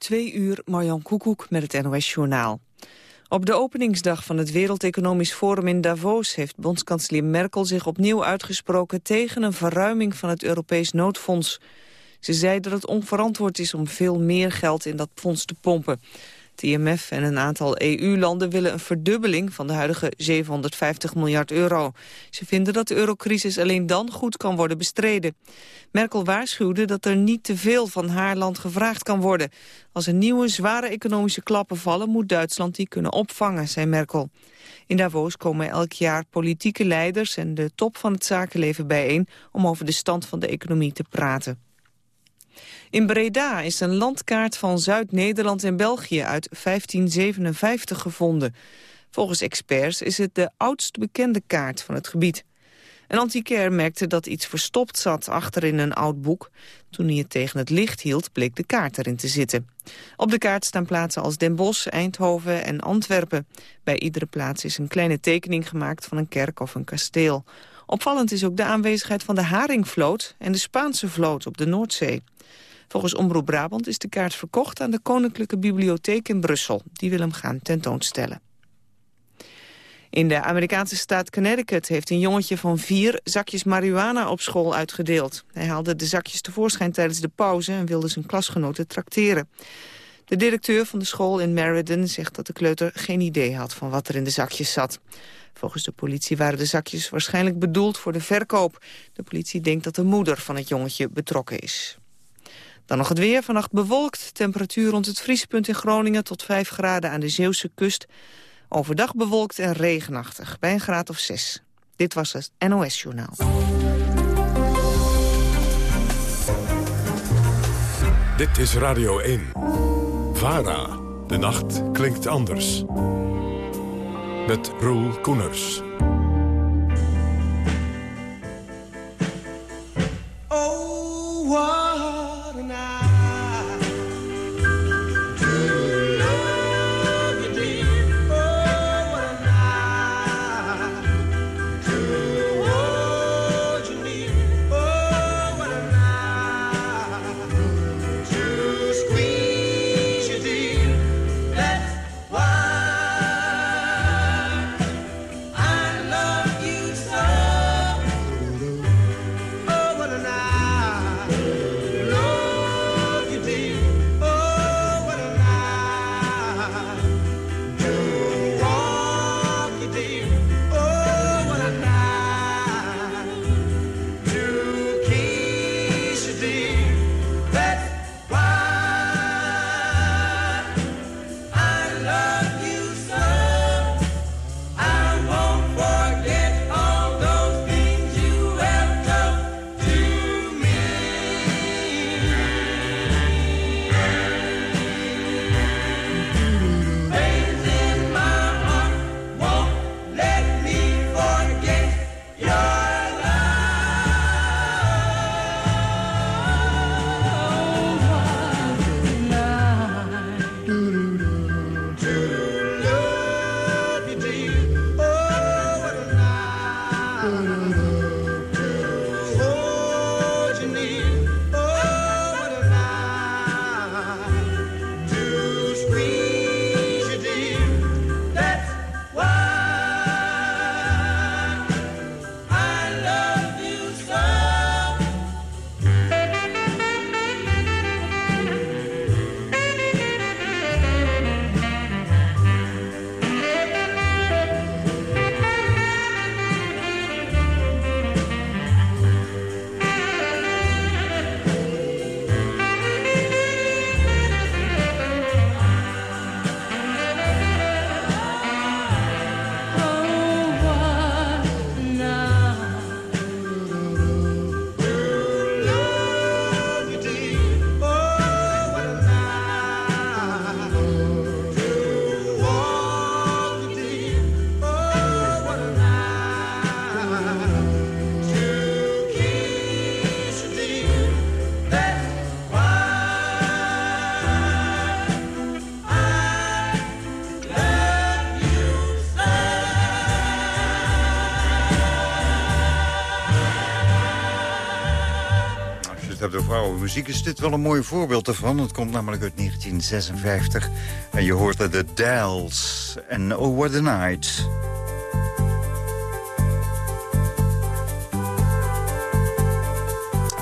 Twee uur, Marjan Koekoek met het NOS-journaal. Op de openingsdag van het Wereld Economisch Forum in Davos... heeft bondskanselier Merkel zich opnieuw uitgesproken... tegen een verruiming van het Europees noodfonds. Ze zei dat het onverantwoord is om veel meer geld in dat fonds te pompen. Het IMF en een aantal EU-landen willen een verdubbeling van de huidige 750 miljard euro. Ze vinden dat de eurocrisis alleen dan goed kan worden bestreden. Merkel waarschuwde dat er niet te veel van haar land gevraagd kan worden. Als er nieuwe zware economische klappen vallen moet Duitsland die kunnen opvangen, zei Merkel. In Davos komen elk jaar politieke leiders en de top van het zakenleven bijeen om over de stand van de economie te praten. In Breda is een landkaart van Zuid-Nederland en België uit 1557 gevonden. Volgens experts is het de oudst bekende kaart van het gebied. Een antiquair merkte dat iets verstopt zat achter in een oud boek. Toen hij het tegen het licht hield, bleek de kaart erin te zitten. Op de kaart staan plaatsen als Den Bosch, Eindhoven en Antwerpen. Bij iedere plaats is een kleine tekening gemaakt van een kerk of een kasteel. Opvallend is ook de aanwezigheid van de Haringvloot en de Spaanse vloot op de Noordzee. Volgens Omroep Brabant is de kaart verkocht aan de Koninklijke Bibliotheek in Brussel. Die wil hem gaan tentoonstellen. In de Amerikaanse staat Connecticut heeft een jongetje van vier zakjes marihuana op school uitgedeeld. Hij haalde de zakjes tevoorschijn tijdens de pauze en wilde zijn klasgenoten trakteren. De directeur van de school in Meriden zegt dat de kleuter geen idee had van wat er in de zakjes zat. Volgens de politie waren de zakjes waarschijnlijk bedoeld voor de verkoop. De politie denkt dat de moeder van het jongetje betrokken is. Dan nog het weer. Vannacht bewolkt. Temperatuur rond het vriespunt in Groningen tot 5 graden aan de Zeeuwse kust. Overdag bewolkt en regenachtig. Bij een graad of 6. Dit was het NOS Journaal. Dit is Radio 1. VARA. De nacht klinkt anders. Met Roel Koeners. De vrouwenmuziek is dit wel een mooi voorbeeld ervan. Het komt namelijk uit 1956. En je hoort de Dells en Oh What a Night.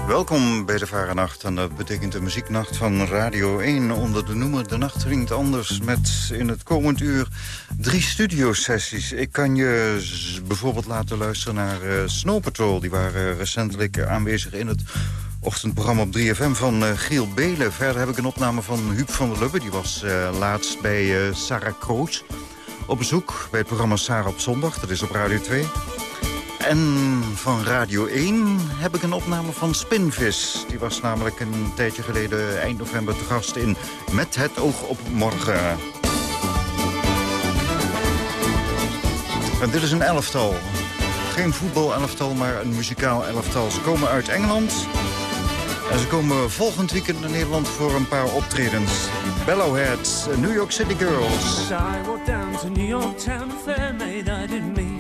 Welkom bij de Varenacht en dat betekent de muzieknacht van Radio 1 onder de noemer De Nacht Ringt Anders met in het komend uur drie studiosessies. Ik kan je bijvoorbeeld laten luisteren naar uh, Snow Patrol. Die waren recentelijk aanwezig in het ochtendprogramma op 3FM van uh, Giel Belen. Verder heb ik een opname van Huub van der Lubbe. Die was uh, laatst bij Sarah Kroos op bezoek bij het programma Sarah op zondag. Dat is op Radio 2. En van Radio 1 heb ik een opname van Spinvis. Die was namelijk een tijdje geleden eind november te gast in Met het oog op morgen. En dit is een elftal. Geen voetbal-elftal, maar een muzikaal elftal. Ze komen uit Engeland. En ze komen volgend weekend naar Nederland voor een paar optredens. Bellowhead, New York City Girls. I walked down to New York Town Fair, made I didn't mean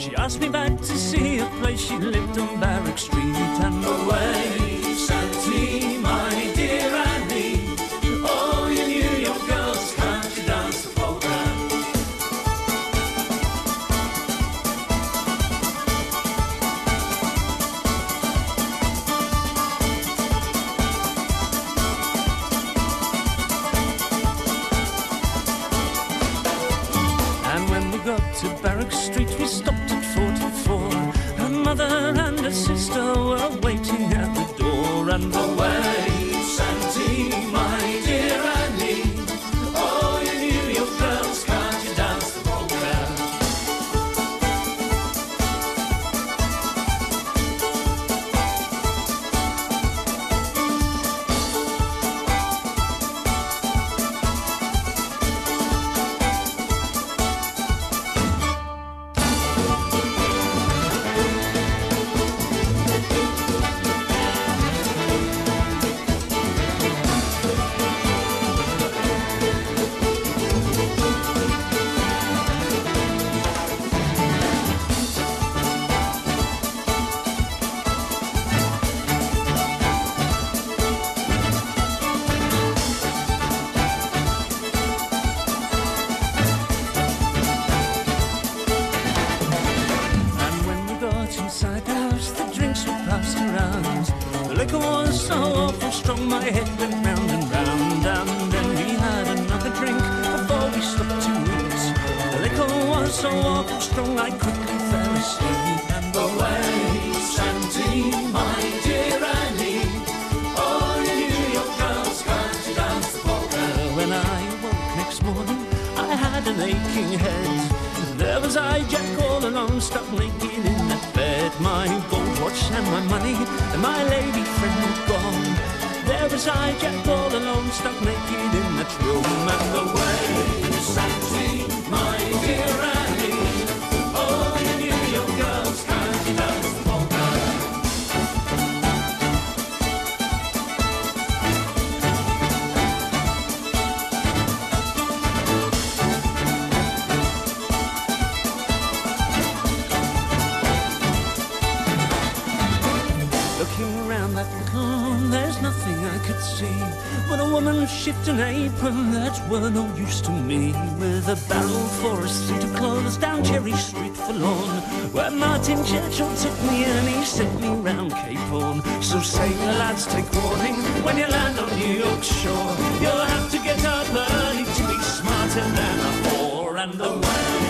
She asked me back to see a place she lived on Barrack Street and away, strong, my head went round and round. And then we had another drink before we stopped to eat. The liquor was so awful strong, I quickly fell asleep. And away, Santee, my dear Annie. Oh, you New York girls, can't you dance the polka? When I awoke next morning, I had an aching head. There was I, Jack, all alone, stuck naked in that bed. My gold watch and my money, and my lady friend. I, Jack, all alone, stuck naked in that room. And the way, Santee, my dear shift an apron that were no use to me. With a barrel for a suit of clothes down Cherry Street forlorn, where Martin Churchill took me and he sent me round Cape Horn. So say, lads, take warning when you land on New York shore. You'll have to get up early to be smarter than a whore and away. Santee,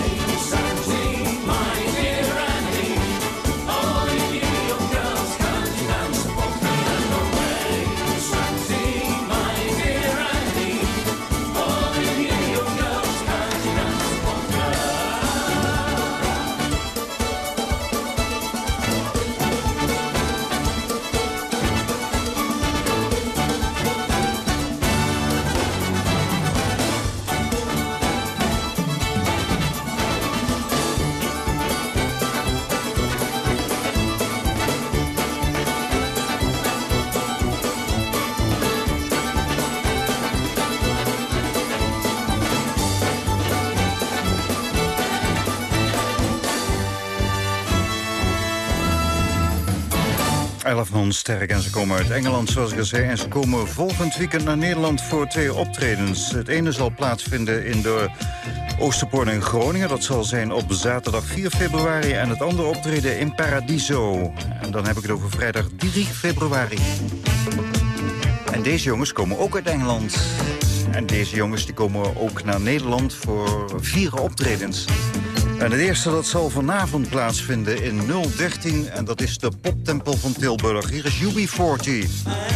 sterk en ze komen uit Engeland, zoals ik al zei. En ze komen volgend weekend naar Nederland voor twee optredens. Het ene zal plaatsvinden in de Oosterpoort in Groningen. Dat zal zijn op zaterdag 4 februari. En het andere optreden in Paradiso. En dan heb ik het over vrijdag 3 februari. En deze jongens komen ook uit Engeland. En deze jongens die komen ook naar Nederland voor vier optredens. En het eerste dat zal vanavond plaatsvinden in 013. En dat is de poptempel van Tilburg. Hier is UB40.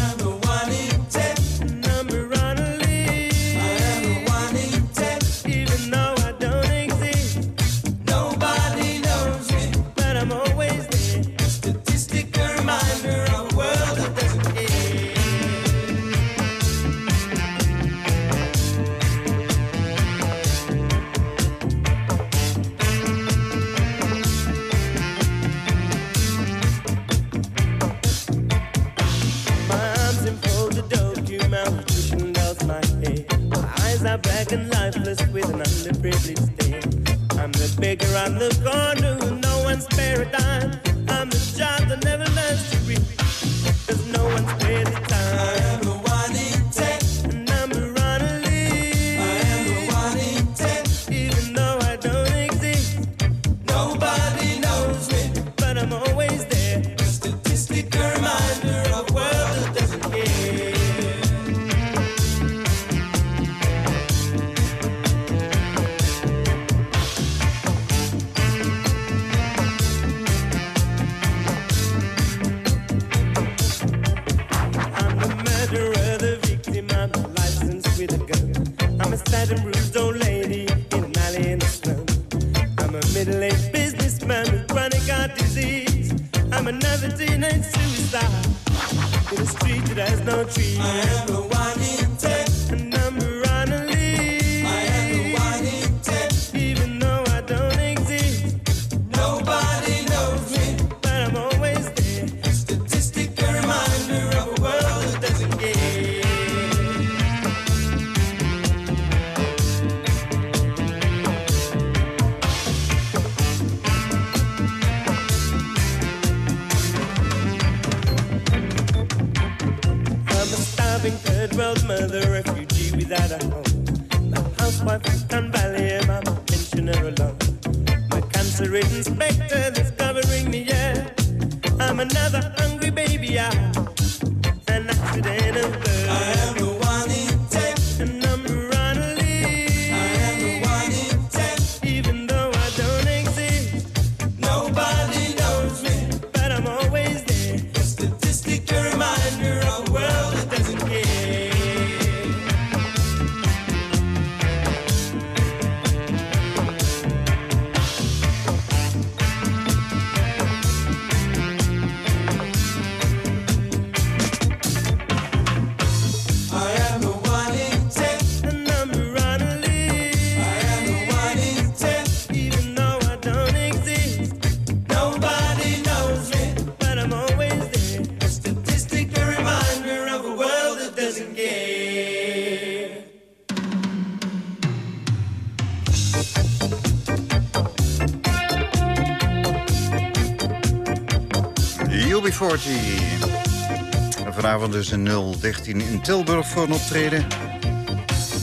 Vanavond dus in 013 in Tilburg voor een optreden.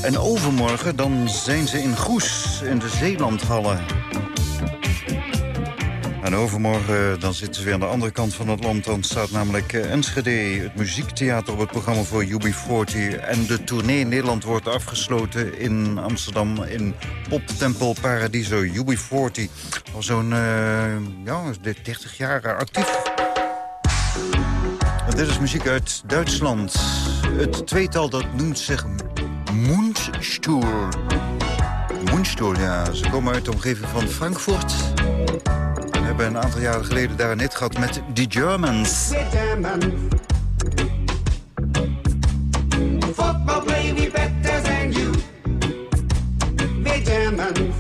En overmorgen dan zijn ze in Goes in de Zeelandhallen. En overmorgen dan zitten ze weer aan de andere kant van het land. Dan staat namelijk eh, Enschede, het muziektheater, op het programma voor UB40. En de tournee Nederland wordt afgesloten in Amsterdam in Poptempel Paradiso. UB40, al zo'n uh, ja, 30 jaar actief. Dit is muziek uit Duitsland. Het tweetal dat noemt zich Mundstuhl. Mundstuhl, ja. Ze komen uit de omgeving van Frankfurt. En hebben een aantal jaren geleden daar een hit gehad met The Germans. The we better than you. The German.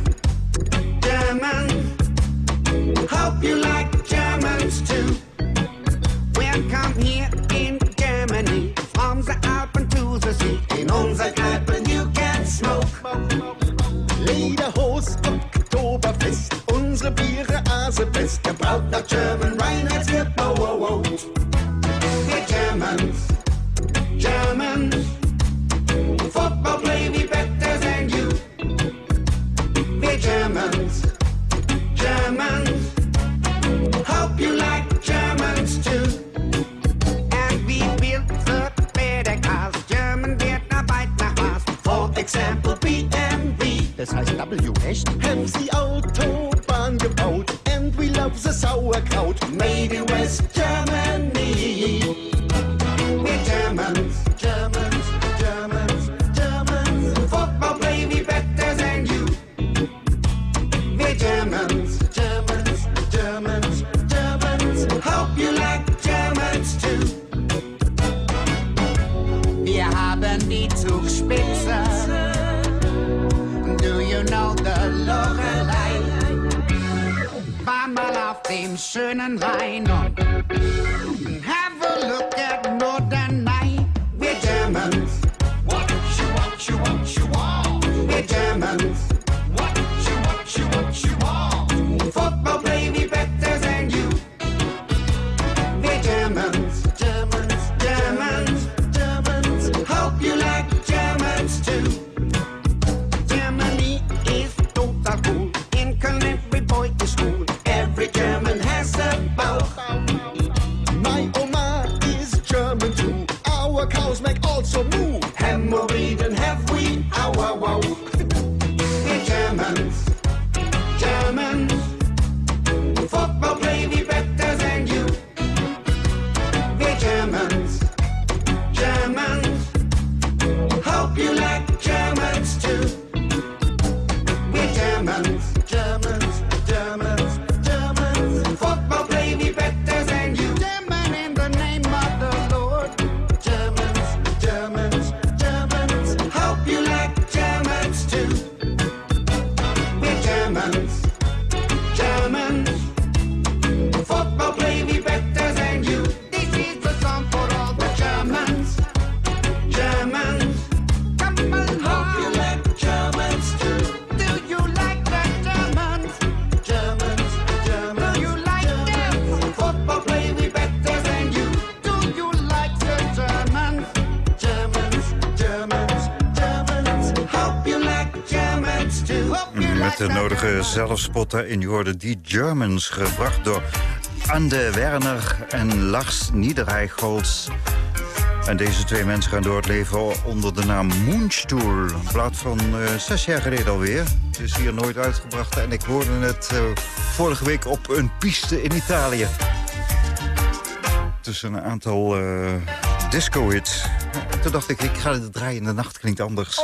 German zelfspotten in Jorden Die Germans... gebracht door Anne Werner en Lars Niederreichholz. En deze twee mensen gaan door het leven onder de naam Moonstoel. Een plaat van eh, zes jaar geleden alweer. Het is hier nooit uitgebracht en ik hoorde het eh, vorige week op een piste in Italië. Tussen een aantal eh, uh, disco-hits. Toen dacht ik, ik ga het draaien, de nacht klinkt anders.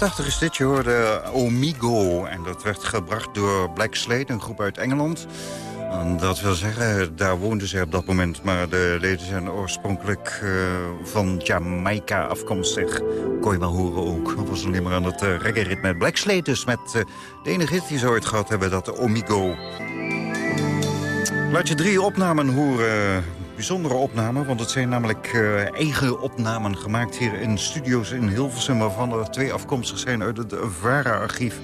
Jaren 80 is dit, hoorde Omigo. En dat werd gebracht door Black Slate, een groep uit Engeland. En dat wil zeggen, daar woonden ze op dat moment. Maar de leden zijn oorspronkelijk uh, van Jamaica afkomstig. Kon je wel horen ook. Dat was alleen maar aan het uh, reggae-ritme. Black Slate dus met de enige hit die ze ooit gehad hebben, dat de Omigo. Laat je drie opnamen horen bijzondere opname, want het zijn namelijk uh, eigen opnamen gemaakt hier in studio's in Hilversum... waarvan er twee afkomstig zijn uit het VARA-archief.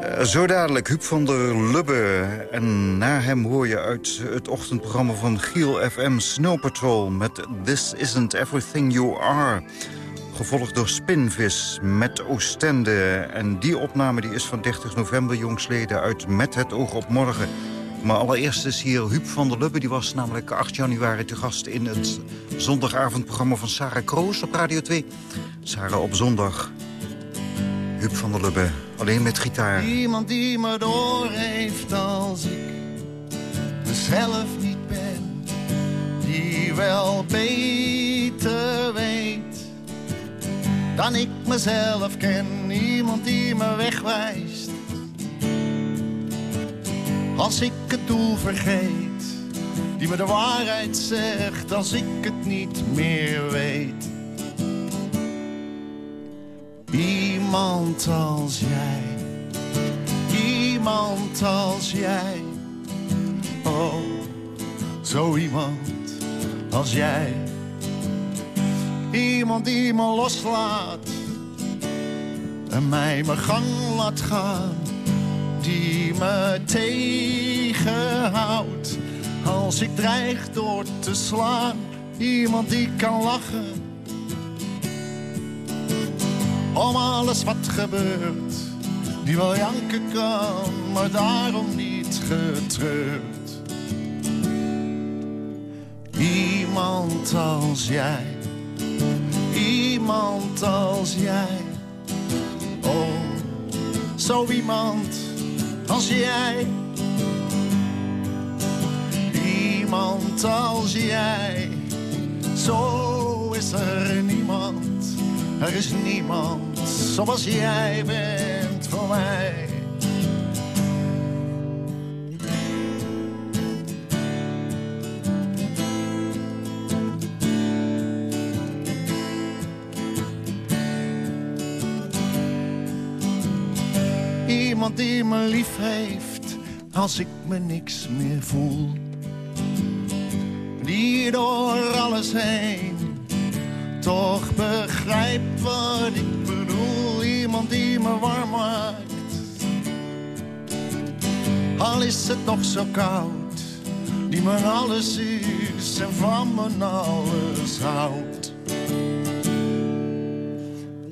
Uh, zo dadelijk Huub van der Lubbe. En na hem hoor je uit het ochtendprogramma van Giel FM Snow Patrol... met This Isn't Everything You Are... Gevolgd door Spinvis met Oostende. En die opname die is van 30 november jongsleden uit Met het oog op morgen... Maar allereerst is hier Huub van der Lubbe. Die was namelijk 8 januari te gast in het zondagavondprogramma van Sarah Kroos op Radio 2. Sarah op zondag. Huub van der Lubbe, alleen met gitaar. Iemand die me door heeft als ik mezelf niet ben. Die wel beter weet dan ik mezelf ken. Iemand die me wegwijst als ik het doel vergeet. Die me de waarheid zegt als ik het niet meer weet. Iemand als jij, iemand als jij. Oh, zo iemand als jij. Iemand die me loslaat en mij mijn gang laat gaan die me tegenhoudt. Als ik dreig door te slaan, iemand die kan lachen. Om alles wat gebeurt, die wel janken kan, maar daarom niet getreurd. Iemand als jij, iemand als jij. Oh, zo iemand als jij. Iemand als jij. Zo is er niemand. Er is niemand zoals jij bent voor mij. Iemand die me lief heeft als ik me niks meer voel. Die door alles heen toch begrijpt wat ik bedoel. Iemand die me warm maakt. Al is het nog zo koud. Die me alles is en van me alles houdt.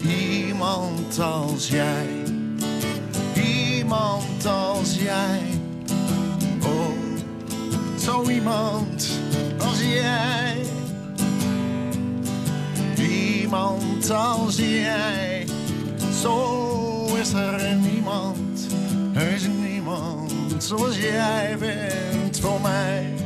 Iemand als jij iemand als jij. Oh, zo iemand als jij. Iemand als jij. Zo is er niemand, er is niemand zoals jij bent voor mij.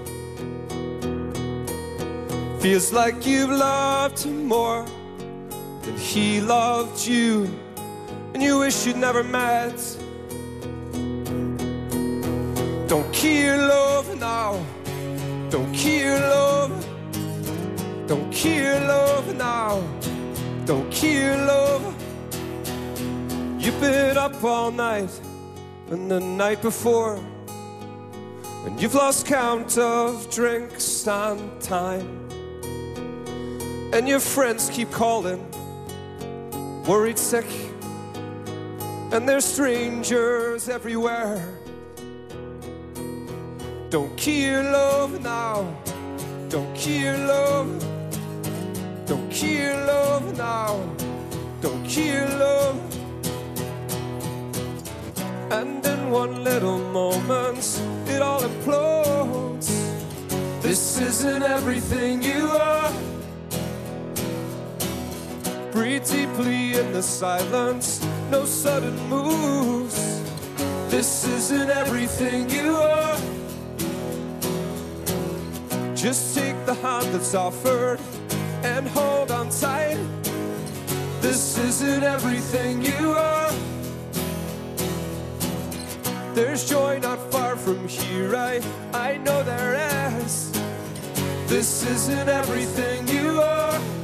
Feels like you've loved him more than he loved you, and you wish you'd never met. Don't kill love now, Don't kill love. Don't kill love now. Don't kill love. You've been up all night and the night before. And you've lost count of drinks and time. And your friends keep calling, worried sick. And there's strangers everywhere. Don't kill love now. Don't kill love. Don't kill love now. Don't kill love. And in one little moment, it all implodes. This isn't everything you are. Breathe deeply in the silence, no sudden moves. This isn't everything you are. Just take the hand that's offered and hold on tight. This isn't everything you are. There's joy not far from here, I, I know there is. This isn't everything you are.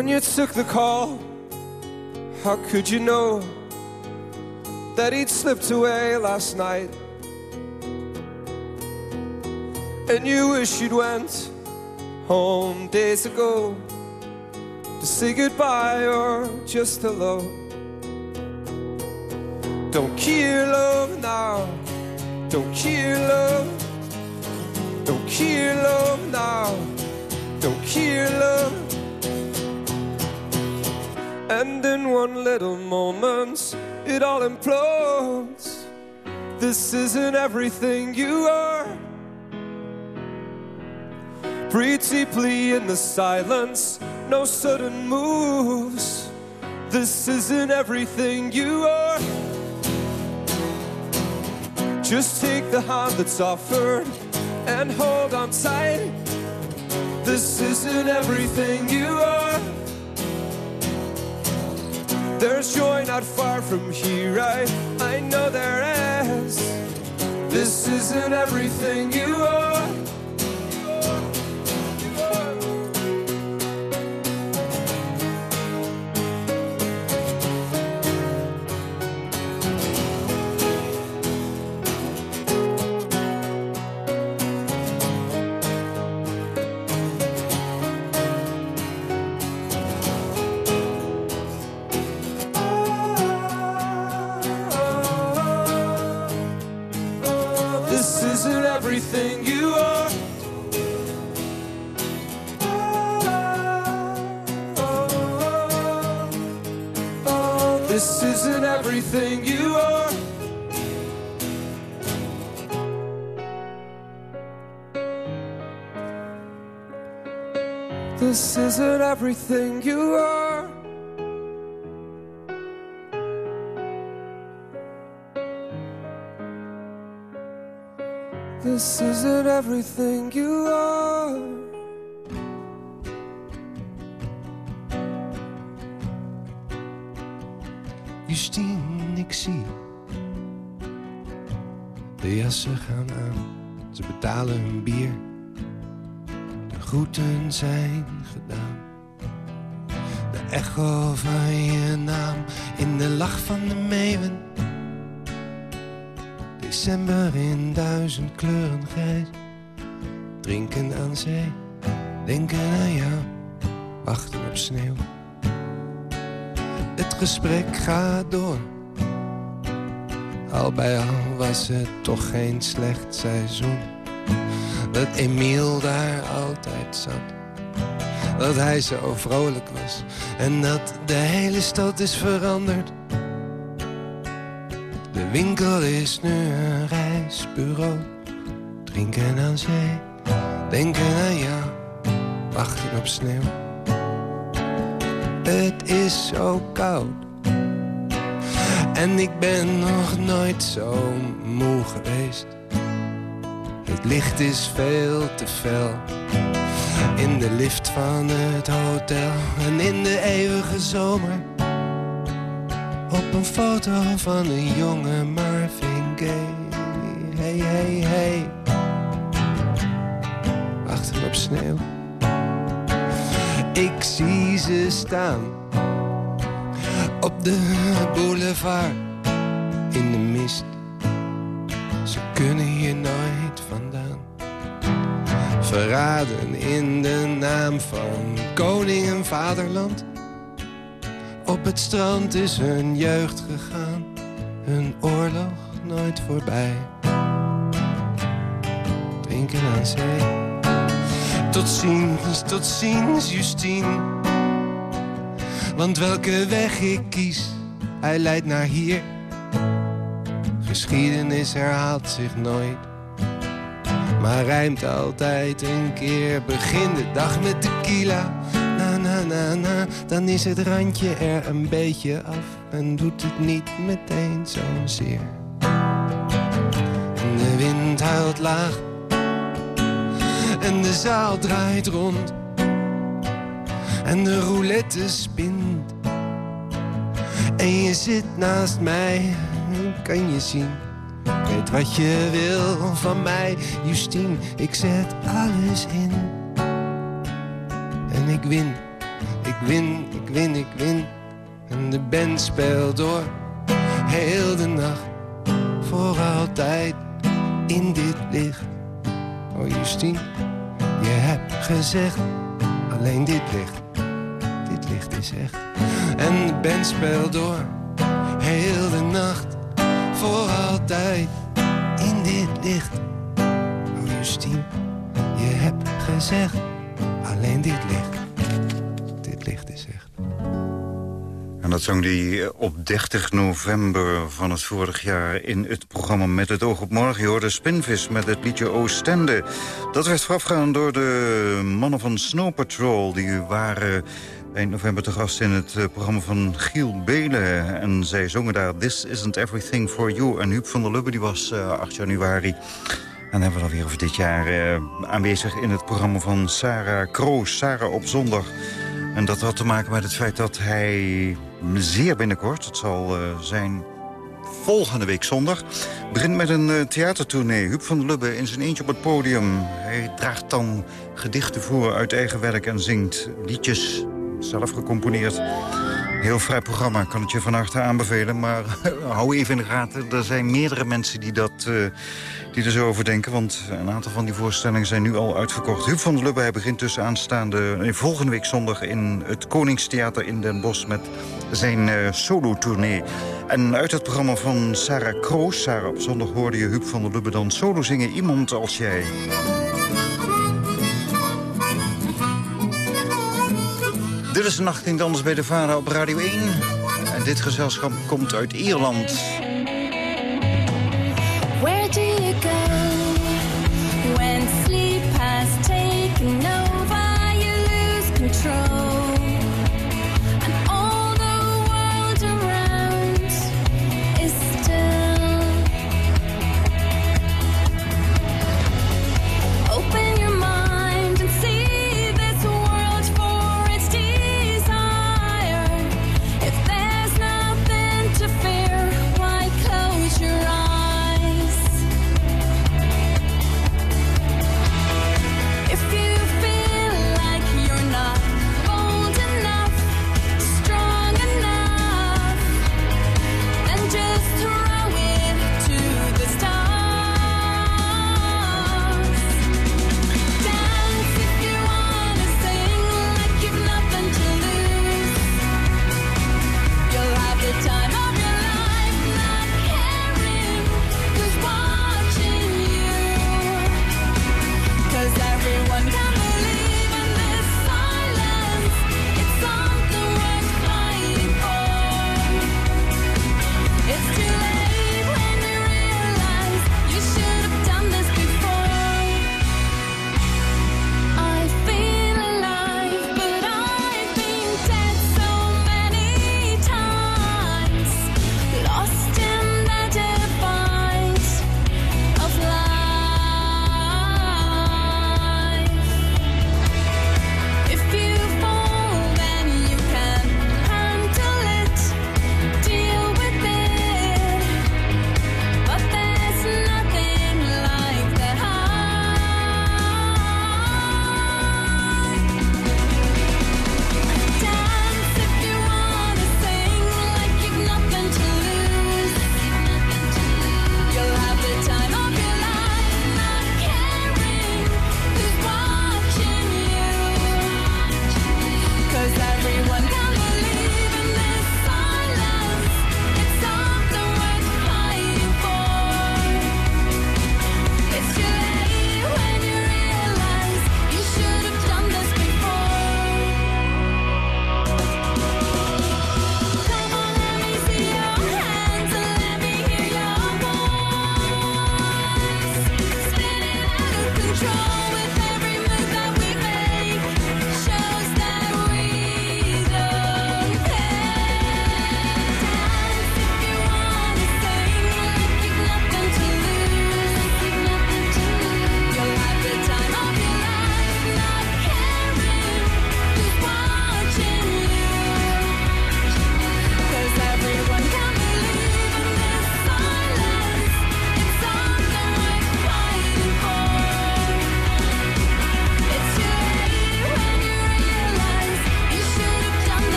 When you took the call, how could you know that he'd slipped away last night? And you wish you'd went home days ago to say goodbye or just hello. Don't kill love now. Don't kill love. Don't kill love now. Don't kill love. And in one little moment, it all implodes. This isn't everything you are. Breathe deeply in the silence, no sudden moves. This isn't everything you are. Just take the hand that's offered and hold on tight. This isn't everything you are. There's joy not far from here, I, I know there is. This isn't everything you are. Everything you are. This isn't everything you are. This isn't everything you are. This isn't everything you are. Justine, ik zie. De jassen gaan aan, ze betalen hun bier. De groeten zijn gedaan. De echo van je naam in de lach van de meeuwen. December in duizend kleuren grijs. Drinken aan zee, denken aan jou, wachten op sneeuw. Het gesprek gaat door. Al bij al was het toch geen slecht seizoen. Dat Emiel daar altijd zat. Dat hij zo vrolijk was. En dat de hele stad is veranderd. Winkel is nu een reisbureau. Drinken aan zee, denken aan jou, wachten op sneeuw. Het is zo koud. En ik ben nog nooit zo moe geweest. Het licht is veel te fel. In de lift van het hotel en in de eeuwige zomer. Een foto van een jonge Marvin Gaye. Hey, hey, hey. Wachten op sneeuw. Ik zie ze staan. Op de boulevard. In de mist. Ze kunnen hier nooit vandaan. Verraden in de naam van koning en vaderland. Op het strand is hun jeugd gegaan. Hun oorlog nooit voorbij. Drinken aan zee. Tot ziens, tot ziens, Justine. Want welke weg ik kies, hij leidt naar hier. Geschiedenis herhaalt zich nooit. Maar rijmt altijd een keer. Begin de dag met tequila. Na, na. Dan is het randje er een beetje af. En doet het niet meteen zozeer. En de wind huilt laag. En de zaal draait rond. En de roulette spint. En je zit naast mij, kan je zien. Weet wat je wil van mij, Justine. Ik zet alles in. En ik win, ik win, ik win, ik win. En de band speelt door, heel de nacht. Voor altijd in dit licht. Oh Justine, je hebt gezegd, alleen dit licht. Dit licht is echt. En de band speelt door, heel de nacht. Voor altijd in dit licht. Oh Justine, je hebt gezegd, alleen dit licht. Dit licht is echt. En dat zong hij op 30 november van het vorig jaar... in het programma Met het oog op morgen. Je hoorde Spinvis met het liedje Oostende. Dat werd voorafgegaan door de mannen van Snow Patrol. Die waren eind november te gast in het eh, programma van Giel Belen. En zij zongen daar This Isn't Everything For You. En Huub van der Lubbe die was eh, 8 januari... En hebben we dan weer over dit jaar eh, aanwezig in het programma van Sarah Kroos. Sarah op zondag. En dat had te maken met het feit dat hij zeer binnenkort... het zal eh, zijn volgende week zondag... begint met een uh, theatertournee. Huub van der Lubbe in zijn eentje op het podium. Hij draagt dan gedichten voor uit eigen werk en zingt liedjes zelf gecomponeerd. Heel vrij programma, kan het je van harte aanbevelen. Maar hou even in de gaten, er zijn meerdere mensen die, dat, uh, die er zo over denken. Want een aantal van die voorstellingen zijn nu al uitverkocht. Huub van der Lubbe, hij begint dus aanstaande volgende week zondag... in het Koningstheater in Den Bosch met zijn uh, solo-tournee. En uit het programma van Sarah Kroos, Sarah op zondag... hoorde je Huub van der Lubbe dan solo zingen Iemand als jij. Dit is Nacht in Anders bij de Vara op Radio 1. En dit gezelschap komt uit Ierland.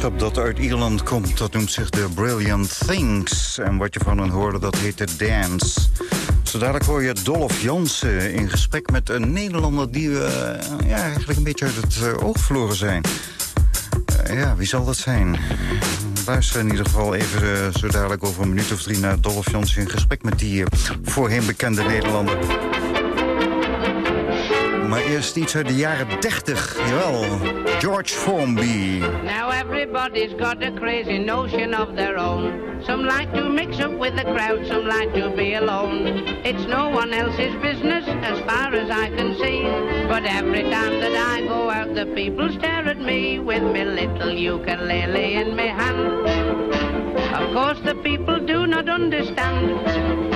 Dat uit Ierland komt. Dat noemt zich de Brilliant Things. En wat je van hen hoorde, dat heet de Dance. Zo dadelijk hoor je Dolph Jansen in gesprek met een Nederlander... die we ja, eigenlijk een beetje uit het eh, oog verloren zijn. Eh, ja, wie zal dat zijn? Luister in ieder geval even eh, zo dadelijk over een minuut of drie... naar Dolph Jansen in gesprek met die eh, voorheen bekende Nederlander. Maar eerst iets uit de jaren 30, jawel. George Formby. Now everybody's got a crazy notion of their own. Some like to mix up with the crowd, some like to be alone. It's no one else's business as far as I can see. But every time that I go out, the people stare at me with me little ukulele in my hand. Of course, the people do not understand.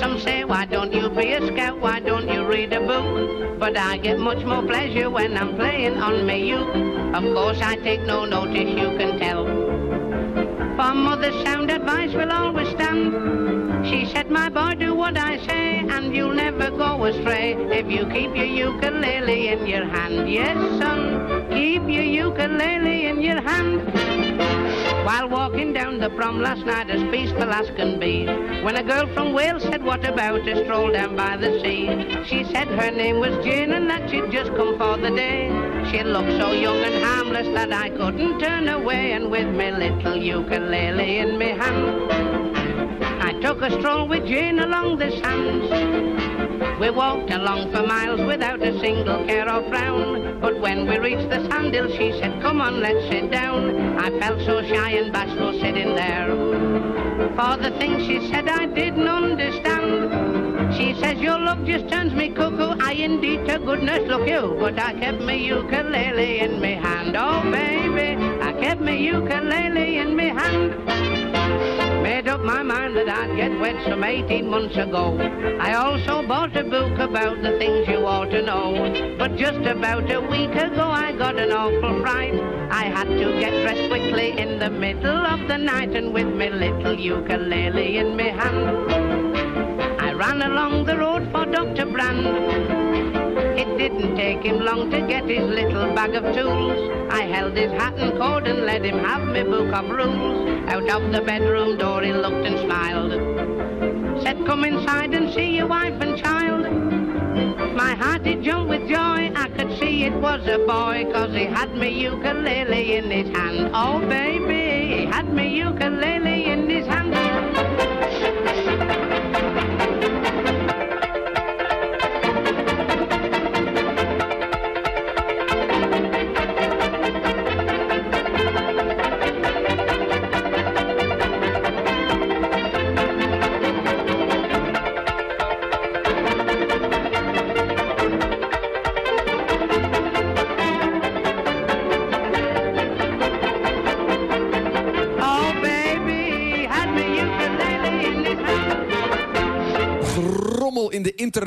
Some say, why don't you be a scout? Why read a book? But I get much more pleasure when I'm playing on my uke. Of course, I take no notice, you can tell. For mother's sound advice will always stand. She said, my boy, do what I say, and you'll never go astray if you keep your ukulele in your hand. Yes, son, keep your ukulele in your hand. While walking down the prom last night as peaceful as can be, when a girl from Wales said, what about a stroll down by the sea? She said her name was Jane and that she'd just come for the day. She looked so young and harmless that I couldn't turn away, and with me little ukulele in me hand, took a stroll with Jane along the sands. We walked along for miles without a single care or frown. But when we reached the sandhill, she said, Come on, let's sit down. I felt so shy and bashful sitting there. For the things she said, I didn't understand. She says, Your love just turns me cuckoo. I indeed, to goodness, look you. But I kept my ukulele in my hand. Oh, baby, I kept my ukulele in my hand. Made up my mind that I'd get wed some 18 months ago. I also bought a book about the things you ought to know. But just about a week ago I got an awful fright. I had to get dressed quickly in the middle of the night and with my little ukulele in my hand. I ran along the road for Dr. Brand. It didn't take him long to get his little bag of tools. I held his hat and coat and let him have my book of rules. Out of the bedroom door he looked and smiled. Said, come inside and see your wife and child. My heart did jump with joy. I could see it was a boy, cause he had me ukulele in his hand. Oh, baby, he had me ukulele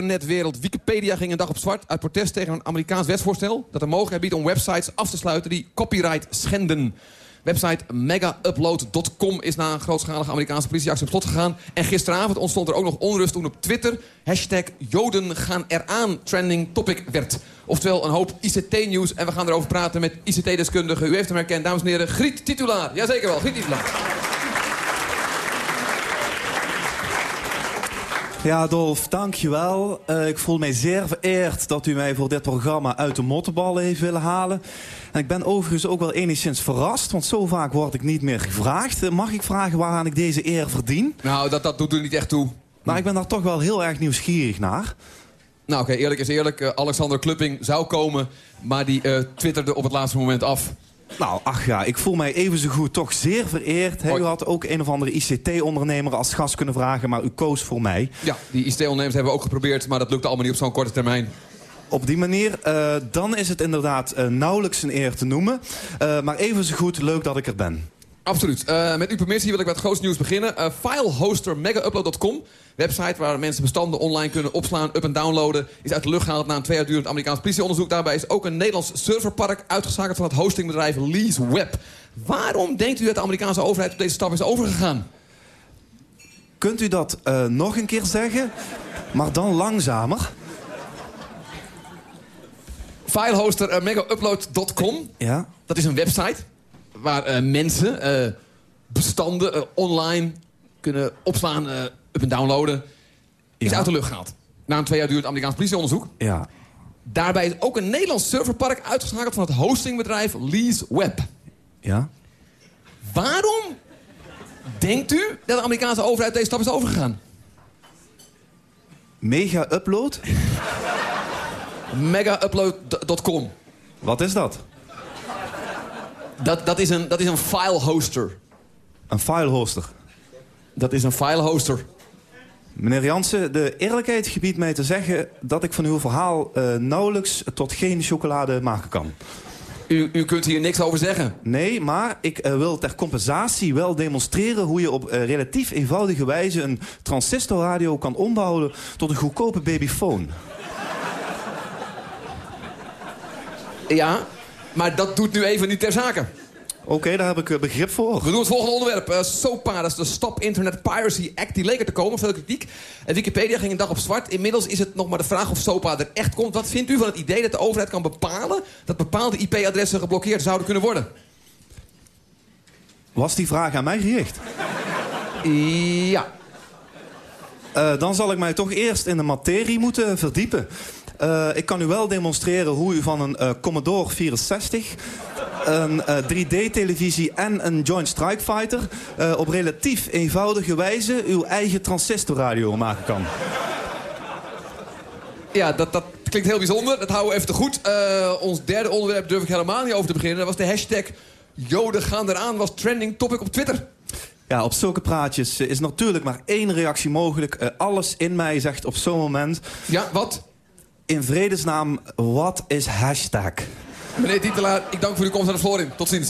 internetwereld. Wikipedia ging een dag op zwart uit protest tegen een Amerikaans wetsvoorstel... dat de mogelijkheid biedt om websites af te sluiten die copyright schenden. Website megaupload.com is na een grootschalige Amerikaanse politieactie op slot gegaan. En gisteravond ontstond er ook nog onrust toen op Twitter... hashtag Joden gaan eraan trending topic werd. Oftewel een hoop ICT-nieuws. En we gaan erover praten met ICT-deskundige. U heeft hem herkend, dames en heren. Griet Titulaar. Jazeker wel, Griet Titulaar. Ja, Dolf, dankjewel. Uh, ik voel mij zeer vereerd dat u mij voor dit programma uit de mottenballen heeft willen halen. En ik ben overigens ook wel enigszins verrast, want zo vaak word ik niet meer gevraagd. Uh, Mag ik vragen waaraan ik deze eer verdien? Nou, dat, dat doet er niet echt toe. Maar ik ben daar toch wel heel erg nieuwsgierig naar. Nou, oké, eerlijk is eerlijk. Eh, Alexander Klupping zou komen, maar die eh, twitterde op het laatste moment af. Nou, ach ja, ik voel mij even zo goed toch zeer vereerd. U had ook een of andere ICT-ondernemer als gast kunnen vragen, maar u koos voor mij. Ja, die ICT-ondernemers hebben we ook geprobeerd, maar dat lukte allemaal niet op zo'n korte termijn. Op die manier, eh, dan is het inderdaad eh, nauwelijks een eer te noemen. Eh, maar even zo goed, leuk dat ik er ben. Absoluut. Eh, met uw permissie wil ik met het grootste nieuws beginnen. Eh, filehoster megaupload.com, website waar mensen bestanden online kunnen opslaan, up- en downloaden, is uit de lucht gehaald na een twee jaar durend Amerikaans politieonderzoek. Daarbij is ook een Nederlands serverpark uitgeschakeld van het hostingbedrijf LeaseWeb. Waarom denkt u dat de Amerikaanse overheid op deze stap is overgegaan? Kunt u dat eh, nog een keer zeggen, maar dan langzamer? Filehoster uh, megaupload.com, Ja. dat is een website. Waar eh, mensen eh, bestanden eh, online kunnen opslaan, up en downloaden... is Ja. uit de lucht gehaald. Na een twee jaar duurt Amerikaans politieonderzoek. Ja. Daarbij is ook een Nederlands serverpark uitgeschakeld van het hostingbedrijf Lease Web. Ja? Waarom denkt u dat de Amerikaanse overheid deze stap is overgegaan? Mega upload? Megaupload.com. Wat is dat? Dat, dat, is een, dat is een file hoster. Een filehoster. Dat is een file hoster. Meneer Jansen, de eerlijkheid gebiedt mij te zeggen... dat ik van uw verhaal eh, nauwelijks tot geen chocolade maken kan. U, u kunt hier niks over zeggen. Nee, maar ik eh, wil ter compensatie wel demonstreren... hoe je op eh, relatief eenvoudige wijze een transistorradio kan ombouwen... tot een goedkope babyfoon. Ja, maar dat doet nu even niet ter zake. Oké, daar heb ik eh, begrip voor. We doen het volgende onderwerp. Eh, SOPA, dat is de Stop Internet Piracy Act. Die leek er te komen, veel kritiek. En Wikipedia ging een dag op zwart. Inmiddels is het nog maar de vraag of SOPA er echt komt. Wat vindt u van het idee dat de overheid kan bepalen... dat bepaalde IP-adressen geblokkeerd zouden kunnen worden? Was die vraag aan mij gericht? Ja. Eh, dan zal ik mij toch eerst in de materie moeten verdiepen. Eh, ik kan u wel demonstreren hoe u van een eh, Commodore 64... een eh, 3D-televisie en een Joint Strike Fighter... eh, op relatief eenvoudige wijze uw eigen transistorradio maken kan. Ja, dat, dat klinkt heel bijzonder. Dat houden we even te goed. Eh, ons derde onderwerp durf ik helemaal niet over te beginnen. Dat was de hashtag Joden gaan eraan. was trending topic op Twitter. Ja, op zulke praatjes eh, is natuurlijk maar één reactie mogelijk. Eh, alles in mij zegt op zo'n moment... Ja, wat? In vredesnaam, wat is hashtag? Meneer Titelaar, ik dank voor uw komst naar de Florin. Tot ziens.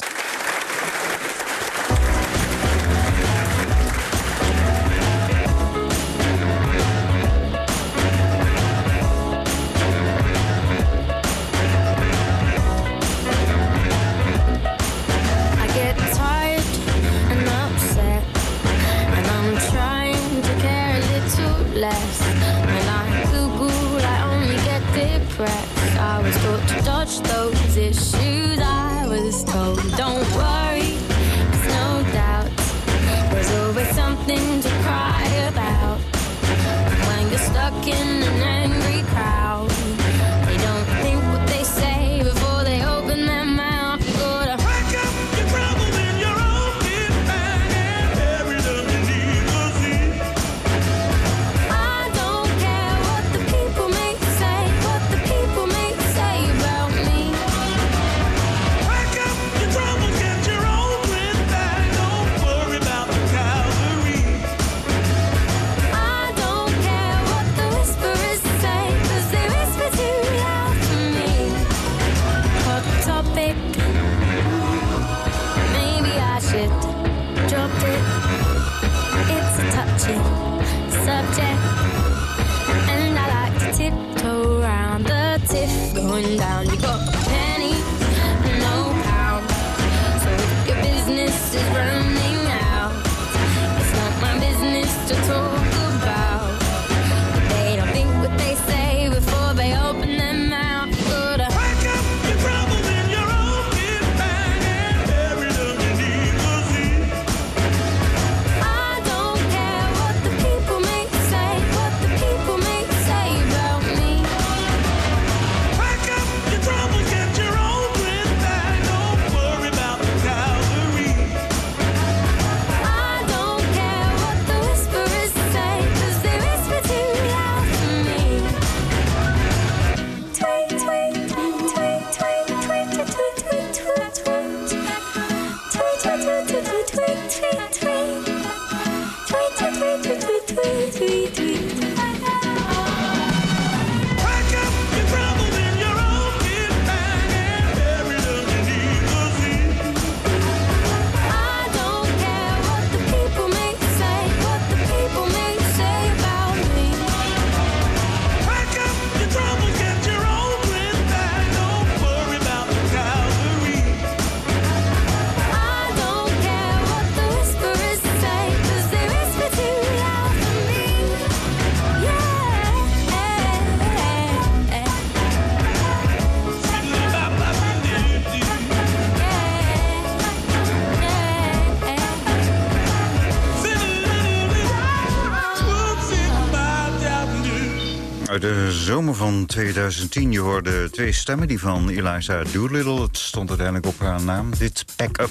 De zomer van 2010, je hoorde twee stemmen. Die van Eliza Doolittle, het stond uiteindelijk op haar naam. Dit Pack Up.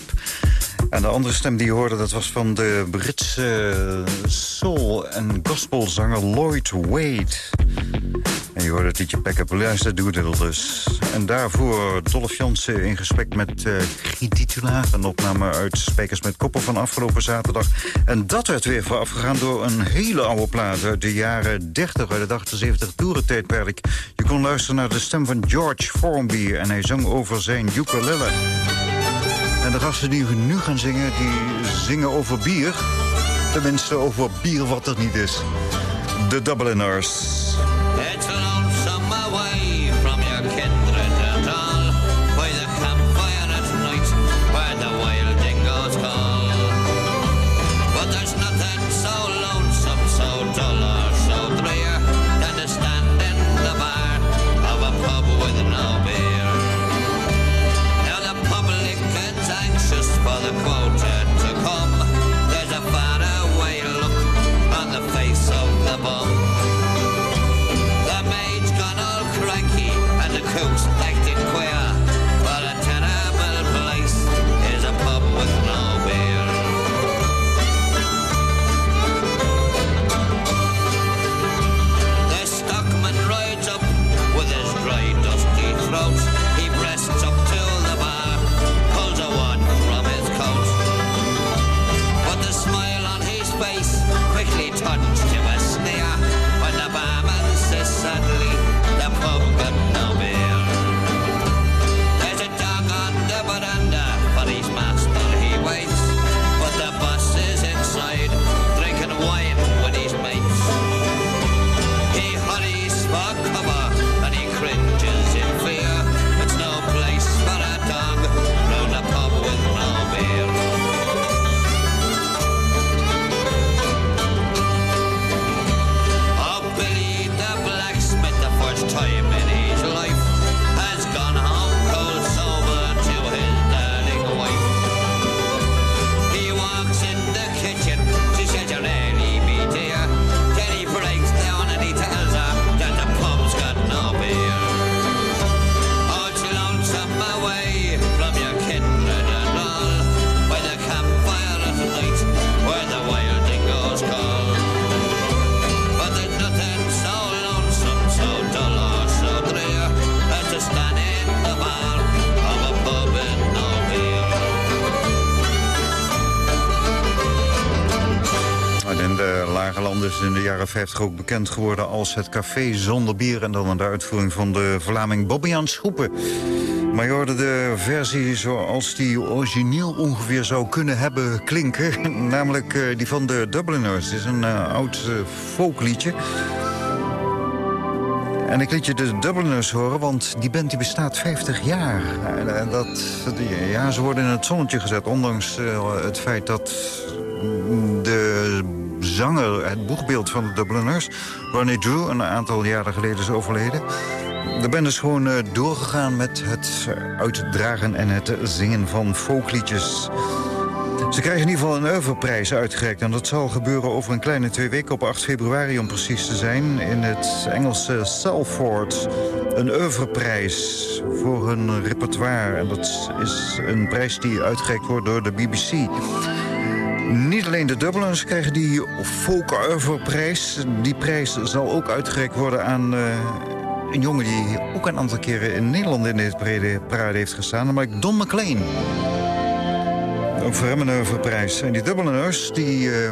En de andere stem die je hoorde, dat was van de Britse soul- en gospelzanger Lloyd Wade. En je hoorde het liedje Pack Up, Eliza Doolittle dus. En daarvoor Dolph Jansen in gesprek met uh, Griet Titula. Een opname uit Spijkers met Koppen van afgelopen zaterdag. En dat werd weer voorafgegaan door een hele oude plaat uit de jaren 30, uit de 78 toerentijdperk. Je kon luisteren naar de stem van George Formby en hij zong over zijn ukulele. En de gasten die nu gaan zingen, die zingen over bier. Tenminste over bier wat er niet is. De Dubliners. 1955 ook bekend geworden als het Café Zonder Bier... en dan de uitvoering van de Vlaming Bobbian Schoepen. Maar je hoorde de versie zoals die origineel ongeveer zou kunnen hebben klinken. Namelijk eh, die van de Dubliners. Het is een eh, oud uh, folkliedje. En ik liet je de Dubliners horen, want die band die bestaat 50 jaar. En, dat, ja, ze worden in het zonnetje gezet, ondanks het feit dat zanger, het boegbeeld van de Dubliners... Ronnie Drew, een aantal jaren geleden is overleden. De band is gewoon eh, doorgegaan met het eh, uitdragen en het zingen van folkliedjes. Ze krijgen in ieder geval een oeuvreprijs uitgereikt. En dat zal gebeuren over een kleine twee weken op 8 februari om precies te zijn. In het Engelse Salford. Een oeuvreprijs voor hun repertoire. En dat is een prijs die uitgereikt wordt door de BBC. Niet alleen de Dubliners krijgen die Folk Oeuvreprijs. Die prijs zal ook uitgereikt worden aan... eh, een jongen die ook een aantal keren in Nederland in dit parade heeft gestaan. Namelijk Don McLean. Een oeuvreprijs. En die Dubliners die eh,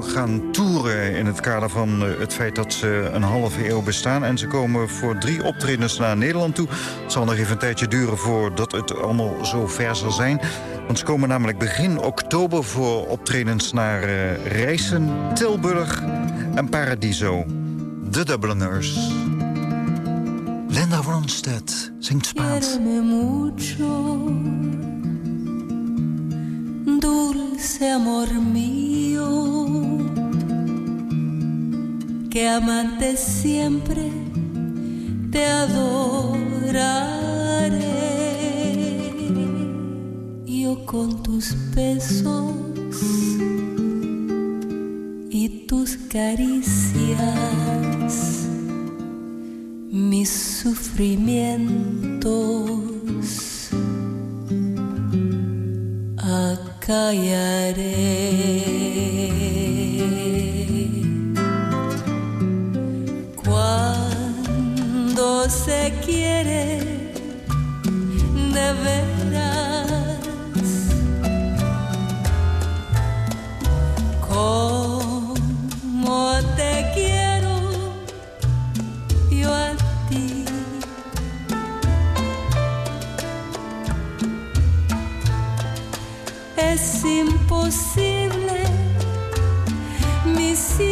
gaan toeren in het kader van eh, het feit dat ze een halve eeuw bestaan. En ze komen voor drie optredens naar Nederland toe. Het zal nog even een tijdje duren voordat het allemaal zo ver zal zijn. Want ze komen namelijk begin oktober voor optredens naar eh Rijssen, Tilburg en Paradiso. De Dubliners. Linda Ronstadt zingt Spaans. Dulce amor mío, que amante siempre te adoraré. Con tus besos y tus caricias mis sufrimientos acallaré. Cuando se quiere de parecia.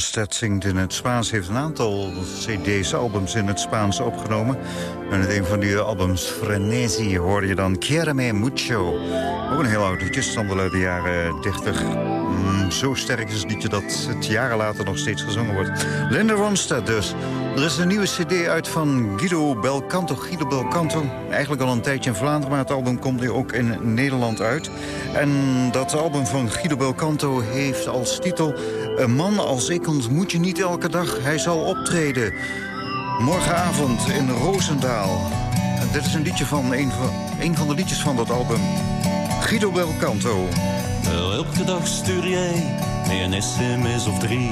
Linda Ronstadt zingt in het Spaans. Heeft een aantal cd's, albums in het Spaans opgenomen. En in een van die albums, Frenesi, hoorde je dan Quiereme Mucho. Ook een heel oud liedje, stamt wel uit de jaren 30. Mm, zo sterk is het liedje dat het jaren later nog steeds gezongen wordt. Linda Ronstadt dus. Er is een nieuwe cd uit van Guido Belcanto. Guido Belcanto, eigenlijk al een tijdje in Vlaanderen... maar het album komt nu ook in Nederland uit. En dat album van Guido Belcanto heeft als titel... Een man als ik ontmoet je niet elke dag. Hij zal optreden morgenavond in Roosendaal. En dit is een liedje van een, van een van de liedjes van dat album. Guido Belcanto. Elke dag stuur jij mij een sms of drie.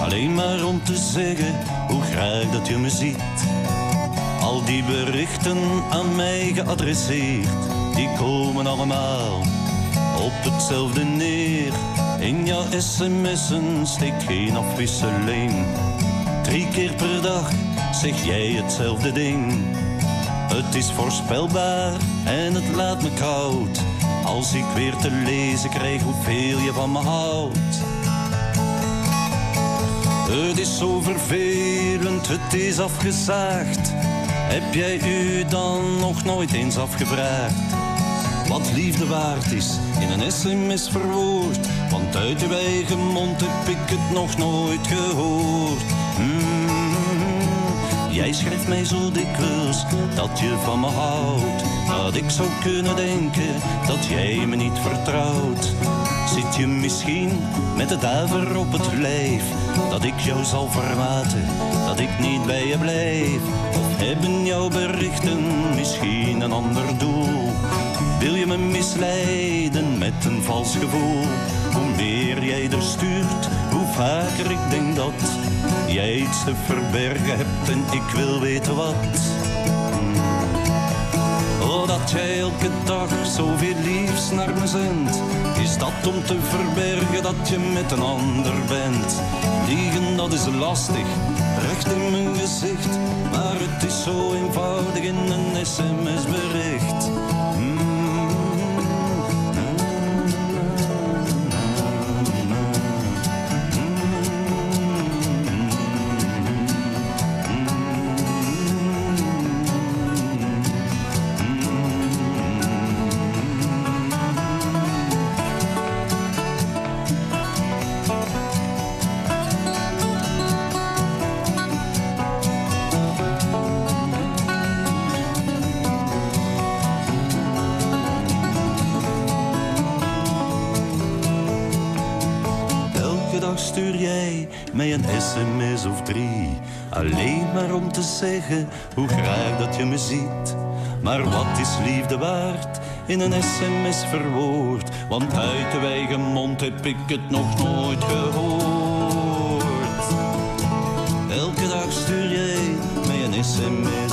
Alleen maar om te zeggen hoe graag dat je me ziet. Al die berichten aan mij geadresseerd, die komen allemaal op hetzelfde neer. In jouw sms'en steekt geen afwisseling. Drie keer per dag zeg jij hetzelfde ding. Het is voorspelbaar en het laat me koud. Als ik weer te lezen krijg hoeveel je van me houdt. Het is zo vervelend, het is afgezaagd. Heb jij u dan nog nooit eens afgevraagd? Wat liefde waard is in een sms verwoord. Want uit uw eigen mond heb ik het nog nooit gehoord. Mm, jij schrijft mij zo dikwijls dat je van me houdt. Dat ik zou kunnen denken dat jij me niet vertrouwt. Zit je misschien met de duiver op het lijf? Dat ik jou zal verlaten, dat ik niet bij je blijf. Of hebben jouw berichten misschien een ander doel? Wil je me misleiden met een vals gevoel? Hoe meer jij er stuurt, hoe vaker ik denk dat jij iets te verbergen hebt en ik wil weten wat. Oh, dat jij elke dag zoveel liefs naar me zendt? Is dat om te verbergen dat je met een ander bent? Liegen, dat is lastig, recht in mijn gezicht. Maar het is zo eenvoudig in een sms-bericht. Zeggen hoe graag dat je me ziet. Maar wat is liefde waard in een sms verwoord? Want uit de eigen mond heb ik het nog nooit gehoord. Elke dag stuur jij mij een sms